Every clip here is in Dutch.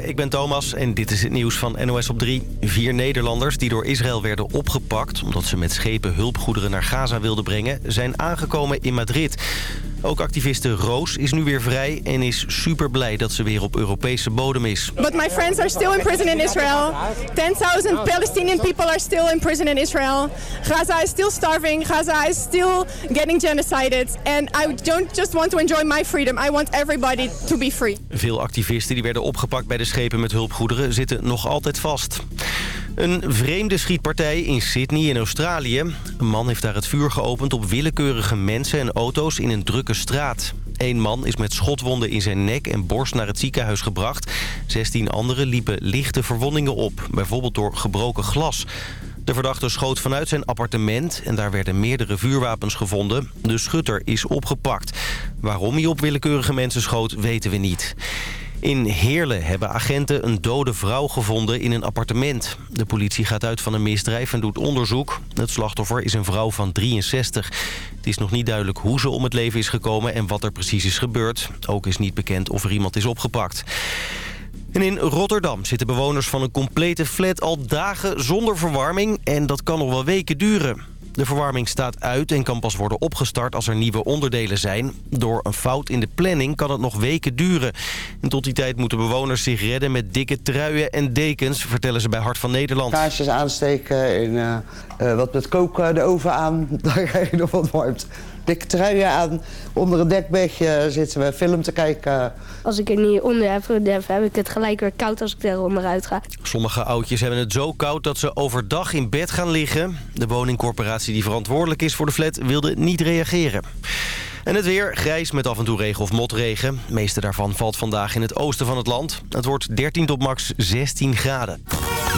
Ik ben Thomas en dit is het nieuws van NOS op 3. Vier Nederlanders die door Israël werden opgepakt... omdat ze met schepen hulpgoederen naar Gaza wilden brengen... zijn aangekomen in Madrid. Ook activiste Roos is nu weer vrij en is super blij dat ze weer op Europese bodem is. But my friends are still in prison in Israel. 10,000 Palestinian people are still in prison in Israel. Gaza is still starving. Gaza is still getting genocided. And I don't just want to enjoy my freedom. I want everybody to be free. Veel activisten die werden opgepakt bij de schepen met hulpgoederen zitten nog altijd vast. Een vreemde schietpartij in Sydney in Australië. Een man heeft daar het vuur geopend op willekeurige mensen en auto's in een drukke straat. Eén man is met schotwonden in zijn nek en borst naar het ziekenhuis gebracht. 16 anderen liepen lichte verwondingen op, bijvoorbeeld door gebroken glas. De verdachte schoot vanuit zijn appartement en daar werden meerdere vuurwapens gevonden. De schutter is opgepakt. Waarom hij op willekeurige mensen schoot, weten we niet. In Heerlen hebben agenten een dode vrouw gevonden in een appartement. De politie gaat uit van een misdrijf en doet onderzoek. Het slachtoffer is een vrouw van 63. Het is nog niet duidelijk hoe ze om het leven is gekomen en wat er precies is gebeurd. Ook is niet bekend of er iemand is opgepakt. En in Rotterdam zitten bewoners van een complete flat al dagen zonder verwarming... en dat kan nog wel weken duren. De verwarming staat uit en kan pas worden opgestart als er nieuwe onderdelen zijn. Door een fout in de planning kan het nog weken duren. En tot die tijd moeten bewoners zich redden met dikke truien en dekens... vertellen ze bij Hart van Nederland. Kaarsjes aansteken en uh, uh, wat met koken de oven aan. Dan ga je nog wat warmt. Dikke truien aan. Onder een dekbedje zitten we film te kijken. Als ik er niet onder heb, heb ik het gelijk weer koud als ik er onderuit ga. Sommige oudjes hebben het zo koud dat ze overdag in bed gaan liggen. De woningcorporatie die verantwoordelijk is voor de flat wilde niet reageren. En het weer, grijs met af en toe regen of motregen. De meeste daarvan valt vandaag in het oosten van het land. Het wordt 13 tot max 16 graden.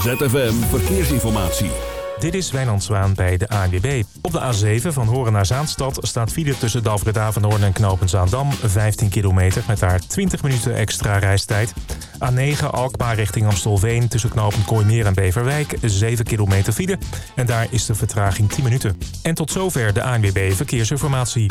ZFM Verkeersinformatie. Dit is Wijnand Zwaan bij de ANWB. Op de A7 van Horen naar Zaanstad staat file tussen Dalfred Avanhoorn en Knopen Zaandam. 15 kilometer met daar 20 minuten extra reistijd. A9 Alkmaar richting Amstelveen tussen knopen Kooimeer en Beverwijk. 7 kilometer file en daar is de vertraging 10 minuten. En tot zover de ANWB Verkeersinformatie.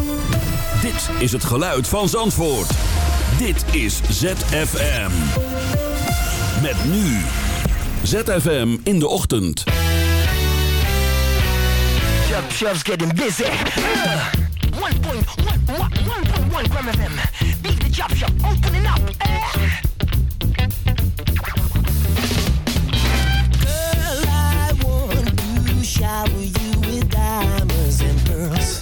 Dit is het geluid van Zandvoort. Dit is ZFM. Met nu. ZFM in de ochtend. Chub Chub's getting busy. Uh, 1.1 gram of them. Beat the chop shop opening up. Uh. Girl, I want to shower you with diamonds and pearls.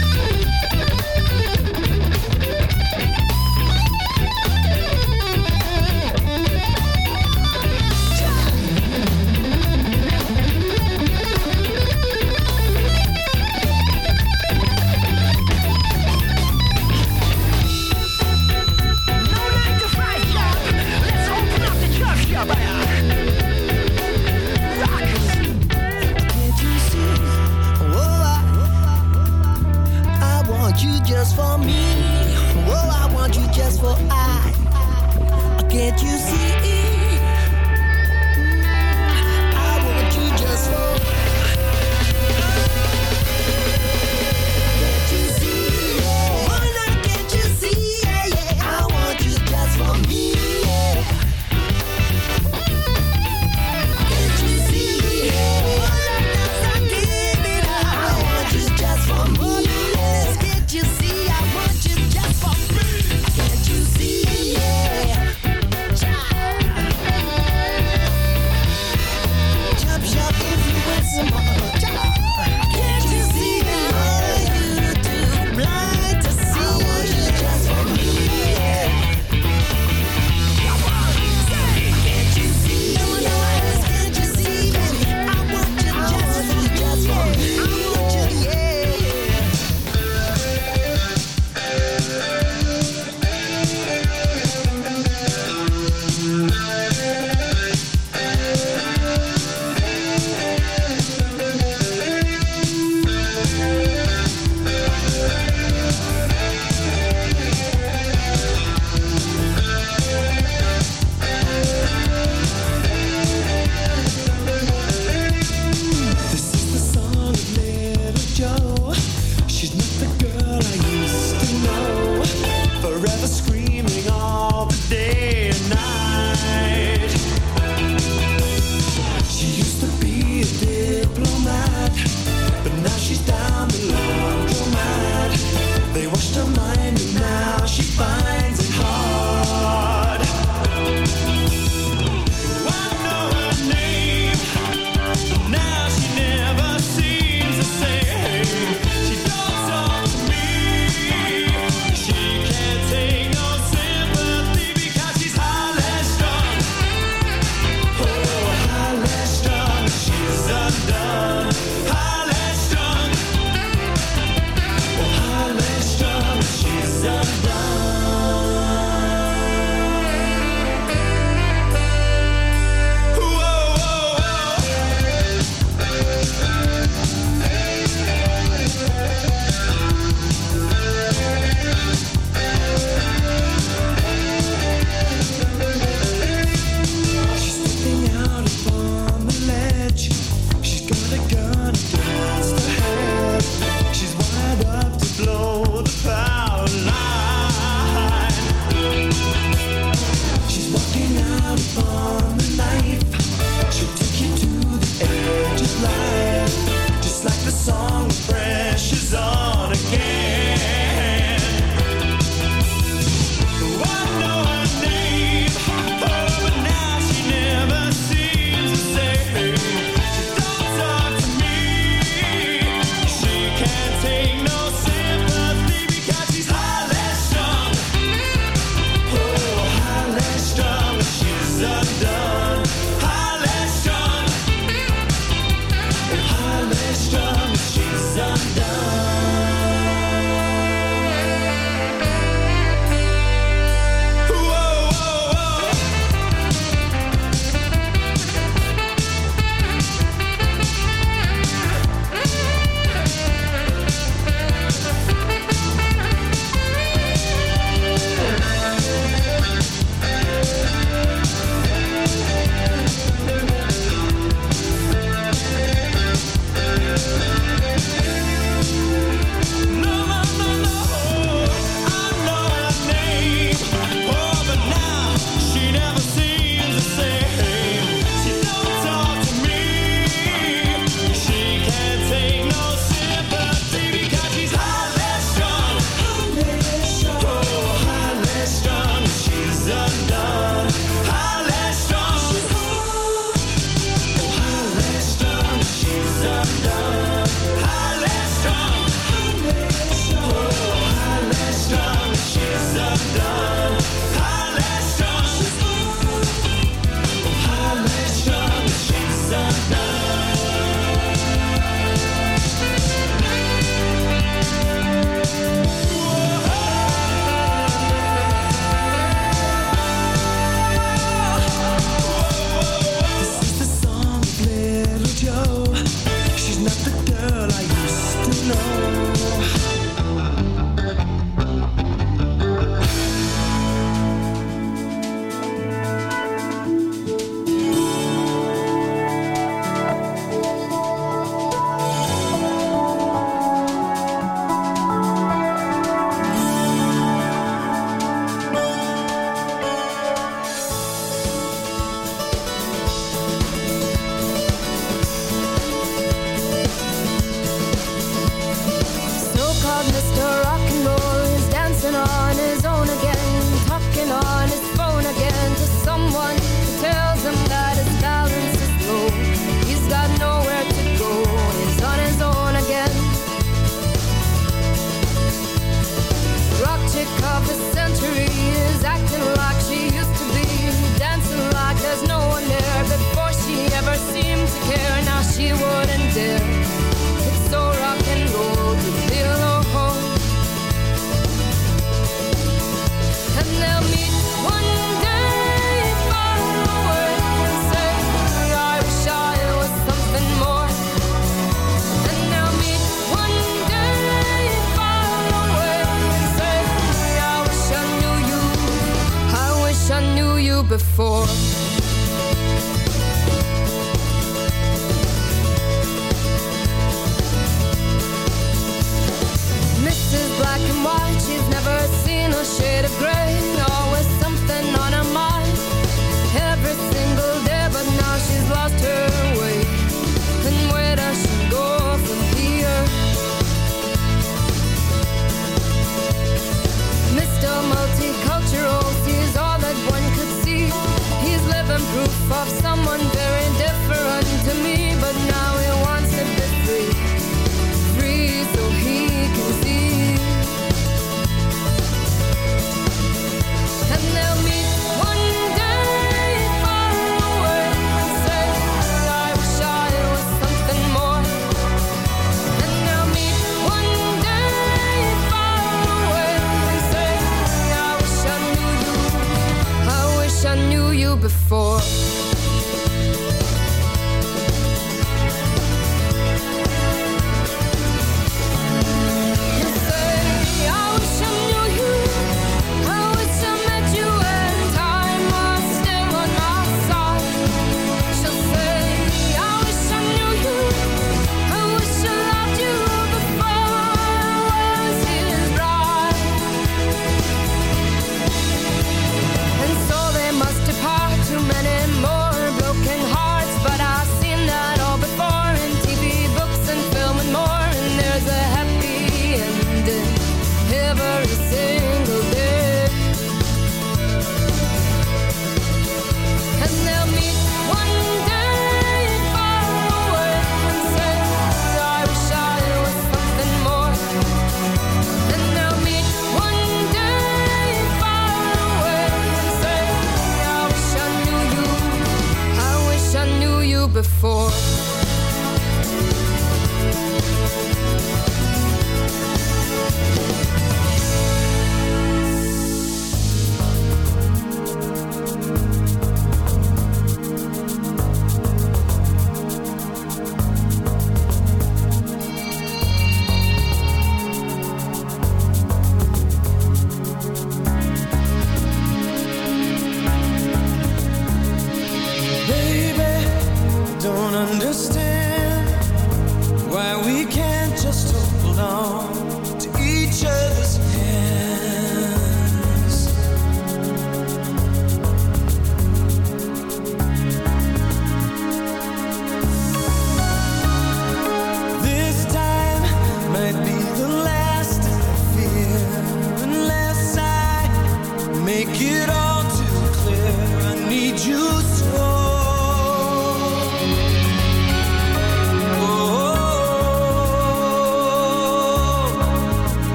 Understand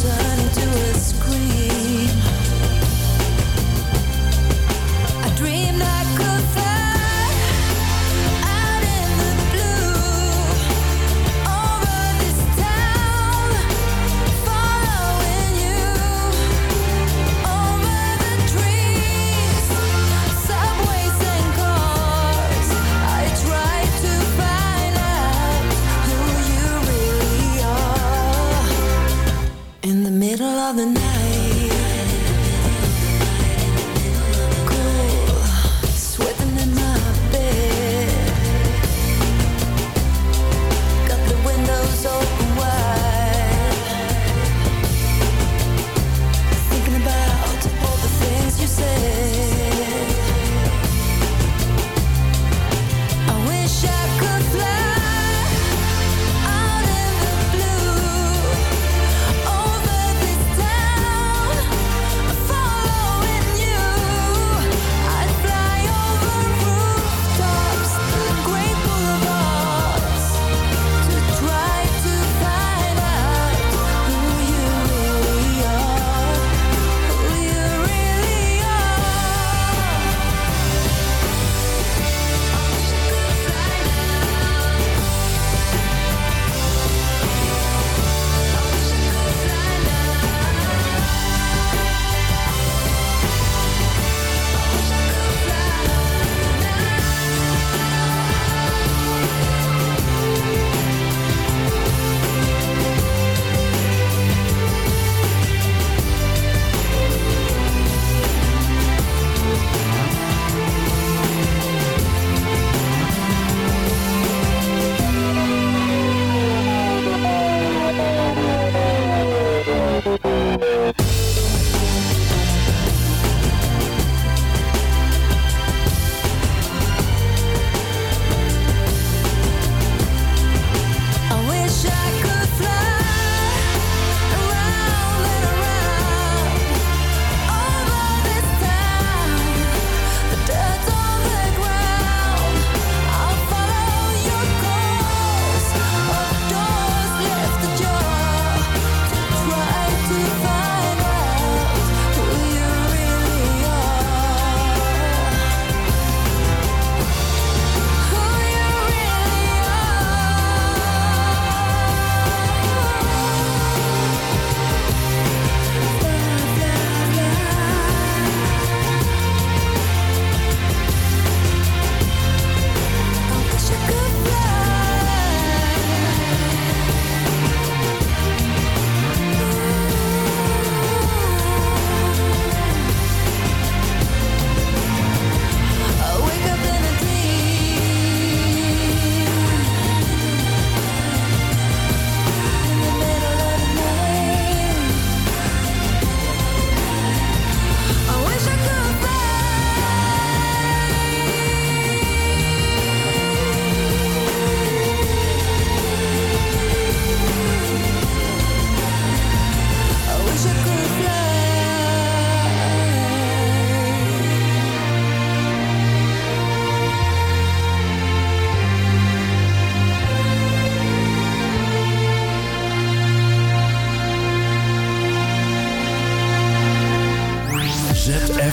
turn into a scream. The night.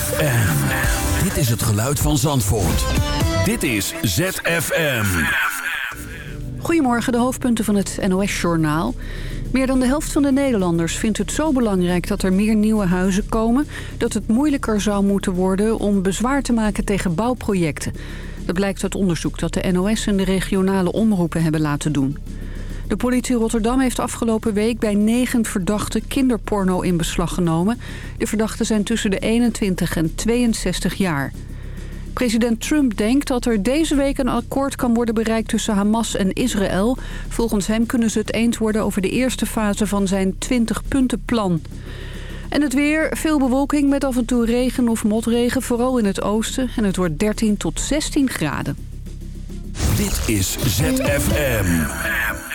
ZFM. Dit is het geluid van Zandvoort. Dit is ZFM. Goedemorgen, de hoofdpunten van het NOS-journaal. Meer dan de helft van de Nederlanders vindt het zo belangrijk dat er meer nieuwe huizen komen... dat het moeilijker zou moeten worden om bezwaar te maken tegen bouwprojecten. Dat blijkt uit onderzoek dat de NOS en de regionale omroepen hebben laten doen. De politie Rotterdam heeft afgelopen week bij negen verdachten kinderporno in beslag genomen. De verdachten zijn tussen de 21 en 62 jaar. President Trump denkt dat er deze week een akkoord kan worden bereikt tussen Hamas en Israël. Volgens hem kunnen ze het eens worden over de eerste fase van zijn 20-puntenplan. En het weer, veel bewolking met af en toe regen of motregen, vooral in het oosten. En het wordt 13 tot 16 graden. Dit is ZFM.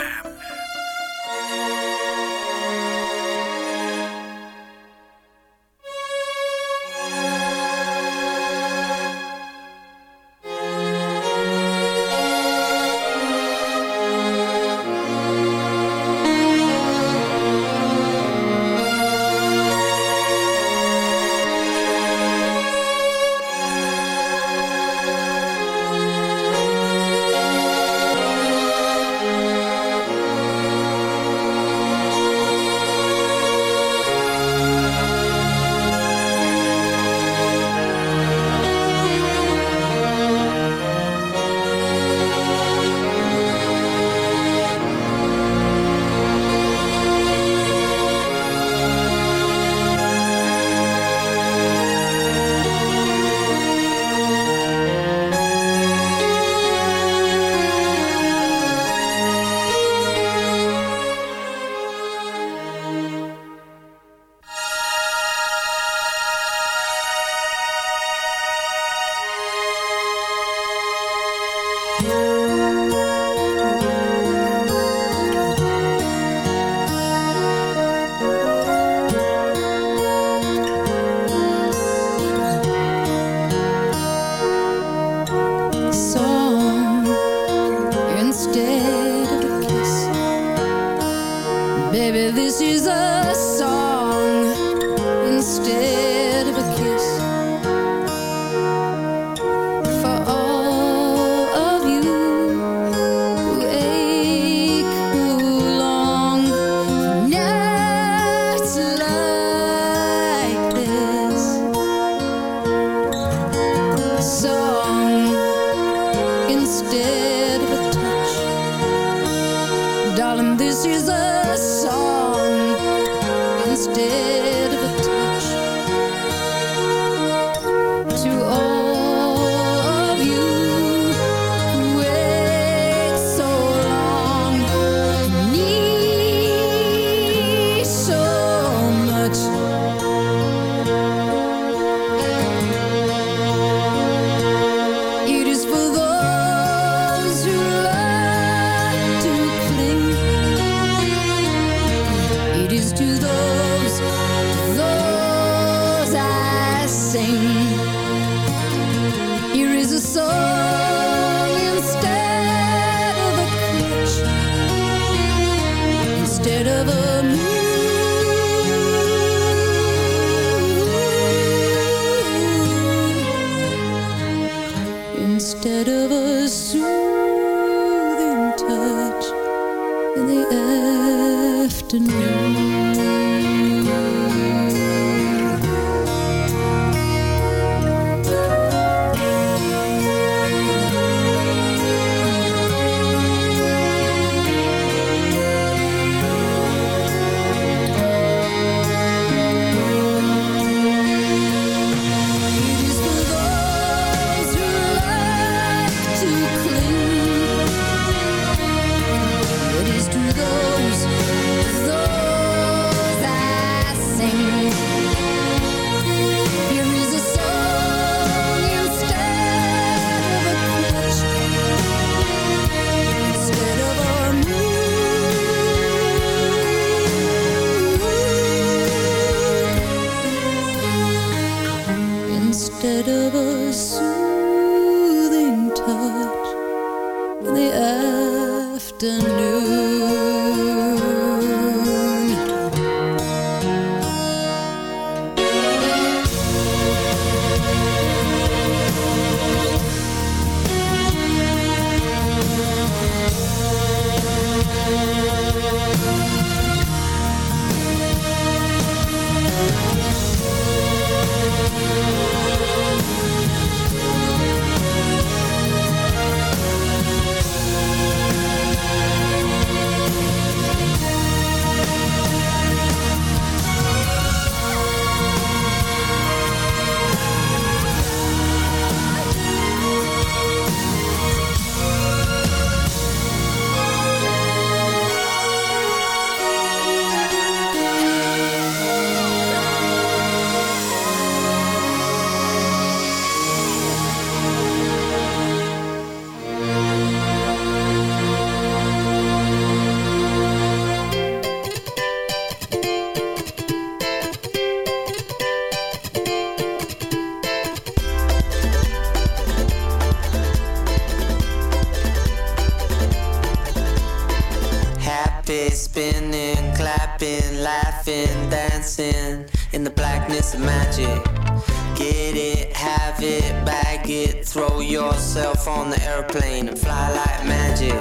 Yourself on the airplane and fly like magic.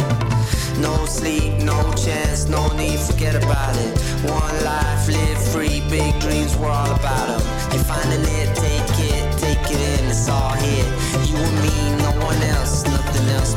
No sleep, no chance, no need, forget about it. One life, live free, big dreams, we're all about them. You're finding it, take it, take it in, it's all here.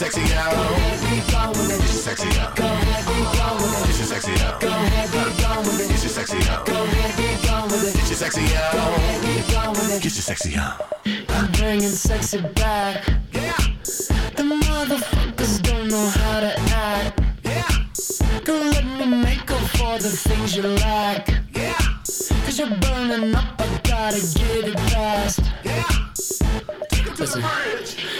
sexy out. Go ahead, be gone with it. Get your sexy out. Go ahead, be gone with it. Get your sexy out. Go ahead, be gone with it. Get your sexy out. Go ahead, be gone with it. Get your sexy out. Go ahead, be gone with it. Get your sexy out. I'm bringing sexy back. Yeah. The motherfuckers don't know how to act. Yeah. Girl, let me make up for the things you lack. Yeah. Cause you're burning up, I gotta get it fast. Yeah. Take it to Listen. Dirty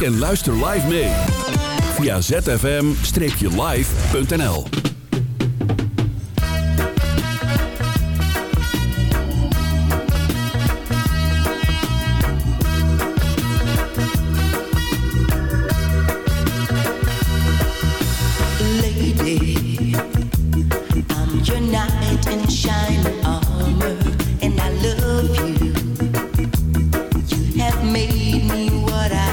En luister live mee. Via zfm-live.nl Lady, made me what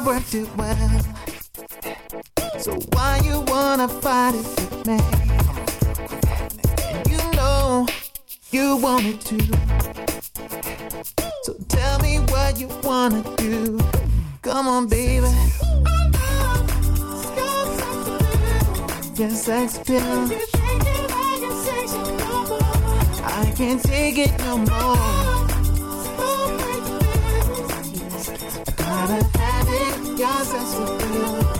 I worked it well. So why you wanna fight it with me? You know you wanted to. So tell me what you wanna do. Come on, baby. Your sex appeal. I can't take it no more. I gotta have it. Your sex